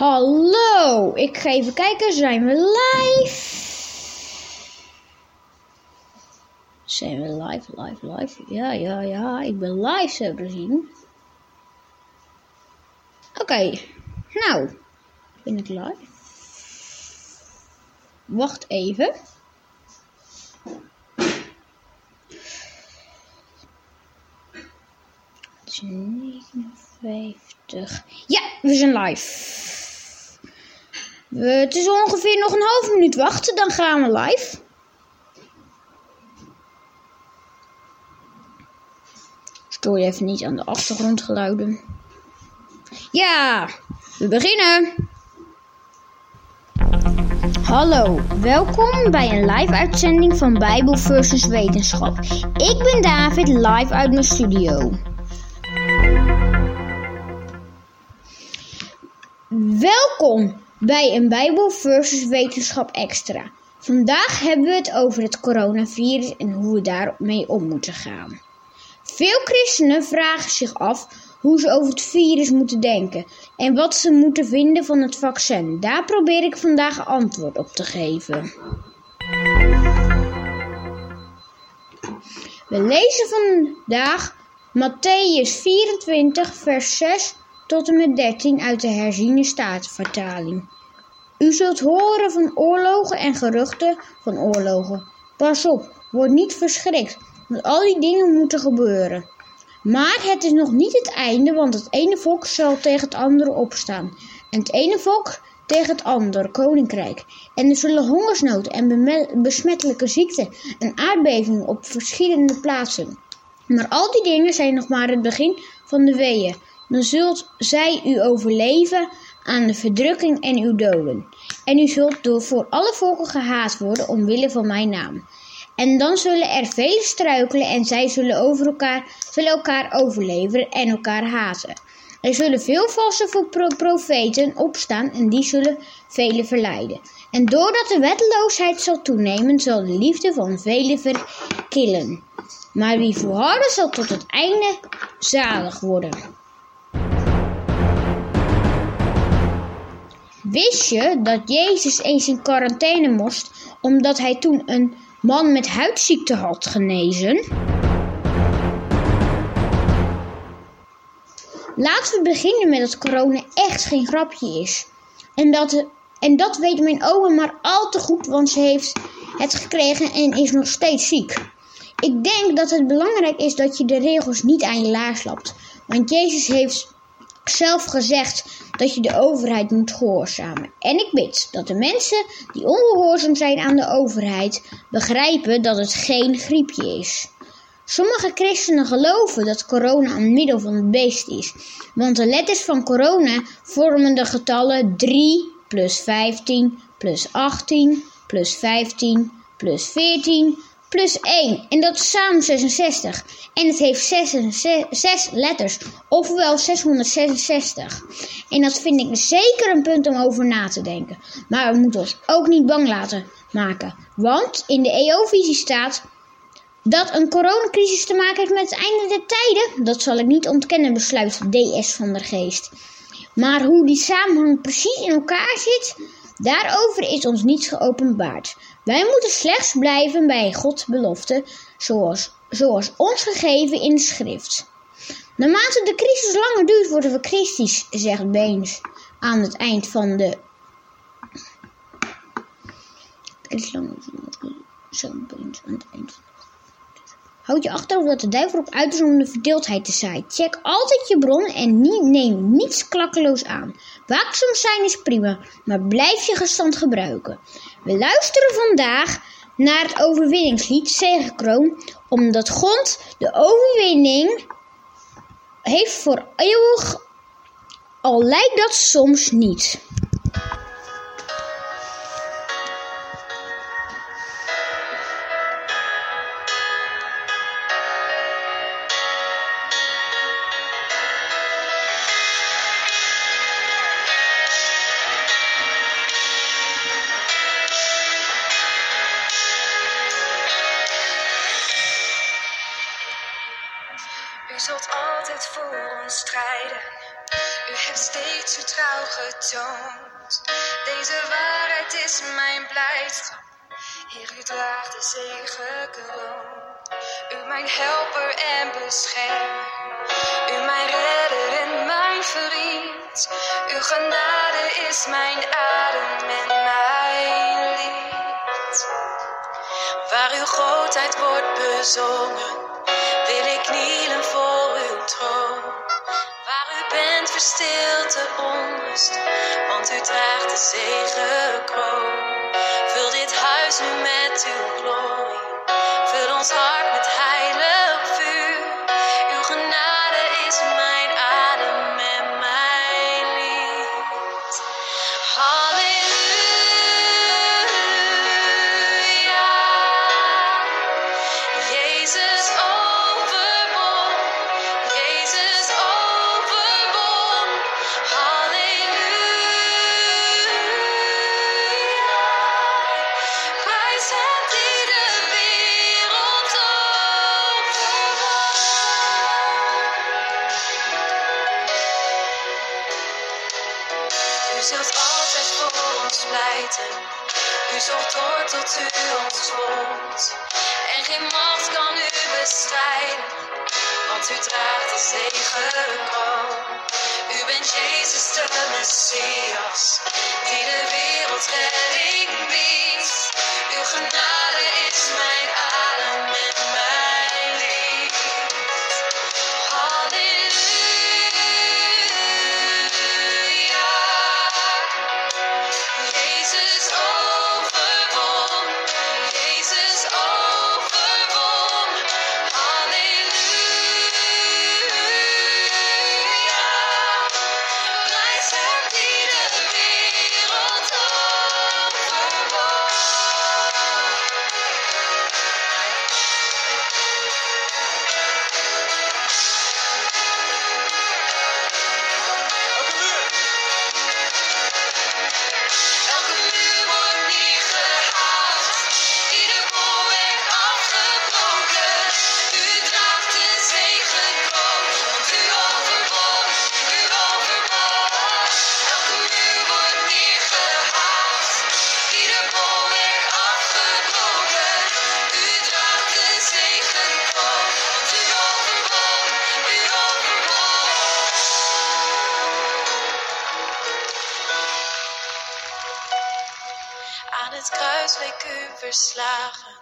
Hallo, ik ga even kijken, zijn we live? Zijn we live, live, live? Ja, ja, ja, ik ben live zo te zien. Oké, nou, ben ik live? Wacht even. Het is 59. Ja, we zijn live. We, het is ongeveer nog een half minuut wachten, dan gaan we live. Stoor even niet aan de achtergrondgeluiden. Ja, we beginnen. Hallo, welkom bij een live uitzending van Bijbel versus Wetenschap. Ik ben David, live uit mijn studio. Welkom bij een Bijbel versus Wetenschap extra. Vandaag hebben we het over het coronavirus en hoe we daarmee om moeten gaan. Veel christenen vragen zich af hoe ze over het virus moeten denken en wat ze moeten vinden van het vaccin. Daar probeer ik vandaag antwoord op te geven. We lezen vandaag Matthäus 24, vers 6 tot en met 13 uit de herziene staatvertaling. U zult horen van oorlogen en geruchten van oorlogen. Pas op, word niet verschrikt, want al die dingen moeten gebeuren. Maar het is nog niet het einde, want het ene volk zal tegen het andere opstaan. En het ene volk tegen het andere koninkrijk. En er zullen hongersnood en besmettelijke ziekten en aardbevingen op verschillende plaatsen. Maar al die dingen zijn nog maar het begin van de weeën. Dan zult zij u overleven aan de verdrukking en uw doden. En u zult door voor alle volken gehaat worden omwille van mijn naam. En dan zullen er velen struikelen en zij zullen, over elkaar, zullen elkaar overleveren en elkaar haten. Er zullen veel valse profeten opstaan en die zullen velen verleiden. En doordat de wetteloosheid zal toenemen, zal de liefde van velen verkillen. Maar wie volharden zal tot het einde zalig worden. Wist je dat Jezus eens in quarantaine moest omdat hij toen een man met huidziekte had genezen? Laten we beginnen met dat corona echt geen grapje is. En dat, en dat weet mijn oma maar al te goed, want ze heeft het gekregen en is nog steeds ziek. Ik denk dat het belangrijk is dat je de regels niet aan je laars lapt. Want Jezus heeft zelf gezegd dat je de overheid moet gehoorzamen. En ik bid dat de mensen die ongehoorzaam zijn aan de overheid begrijpen dat het geen griepje is. Sommige christenen geloven dat corona een middel van het beest is, want de letters van corona vormen de getallen 3 plus 15 plus 18 plus 15 plus 14 plus 1. En dat is samen 66. En het heeft 6, letters, ofwel 666. En dat vind ik zeker een punt om over na te denken. Maar we moeten ons ook niet bang laten maken. Want in de EO-visie staat dat een coronacrisis te maken heeft met het einde der tijden. Dat zal ik niet ontkennen, besluit DS van der Geest. Maar hoe die samenhang precies in elkaar zit, daarover is ons niets geopenbaard. Wij moeten slechts blijven bij Gods belofte, zoals, zoals ons gegeven in de schrift. Naarmate de crisis langer duurt, worden we christisch, zegt Beens aan het eind van de. crisis langer zegt Beens aan het eind van Houd je achterhoofd dat de duivel op uit is om de verdeeldheid te zaaien. Check altijd je bron en neem niets klakkeloos aan. Waakzaam zijn is prima, maar blijf je gestand gebruiken. We luisteren vandaag naar het overwinningslied Zegenkroon, omdat God de overwinning heeft voor eeuwig, al lijkt dat soms niet. Deze waarheid is mijn blijdschap. Heer, u draagt de zegenkroon. U mijn helper en beschermer. U mijn redder en mijn vriend. Uw genade is mijn adem en mijn lied. Waar uw grootheid wordt bezongen, wil ik knielen voor uw troon. Bent verstilt de onrust, want u draagt de zegenkroon. Vul dit huis nu met uw glorie, vul ons hart met heilig U zorgt door tot u ons komt. En geen macht kan u bestrijden, want u draagt de zegenkroon. U bent Jezus de Messias, die de wereld redding biedt. Uw genade is mijn adem verslagen,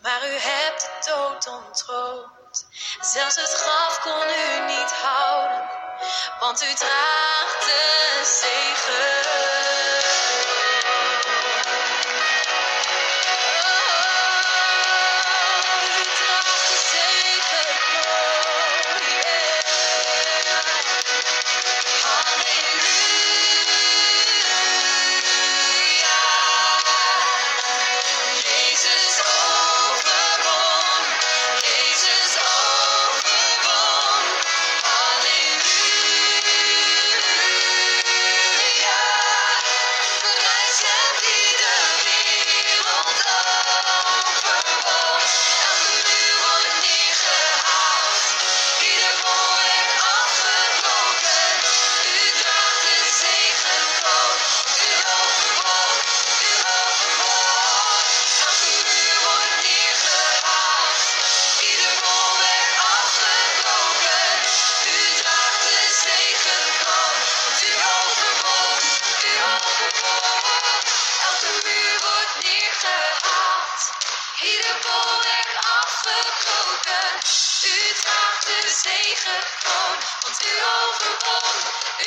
maar u hebt de dood ontroond. Zelfs het graf kon u niet houden, want u draagt de zegen. De zegenkroon, want u overwon,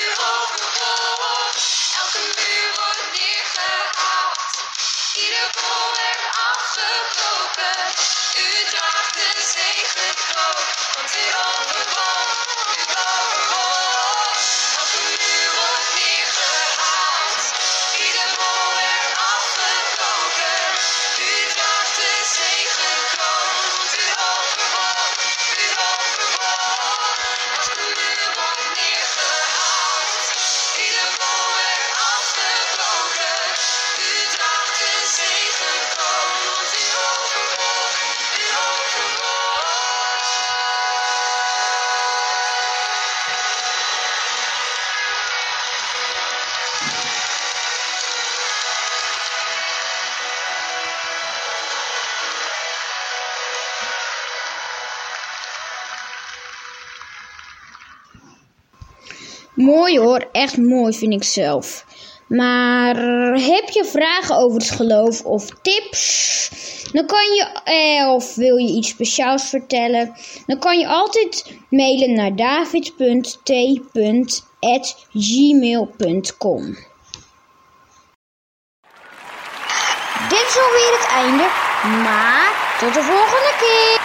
u overwon. Elke muur wordt neergehaald, ieder bolwerk afgebroken. Mooi hoor, echt mooi vind ik zelf. Maar heb je vragen over het geloof of tips? Dan kan je, eh, of wil je iets speciaals vertellen? Dan kan je altijd mailen naar david.t.gmail.com. Dit is alweer het einde, maar tot de volgende keer.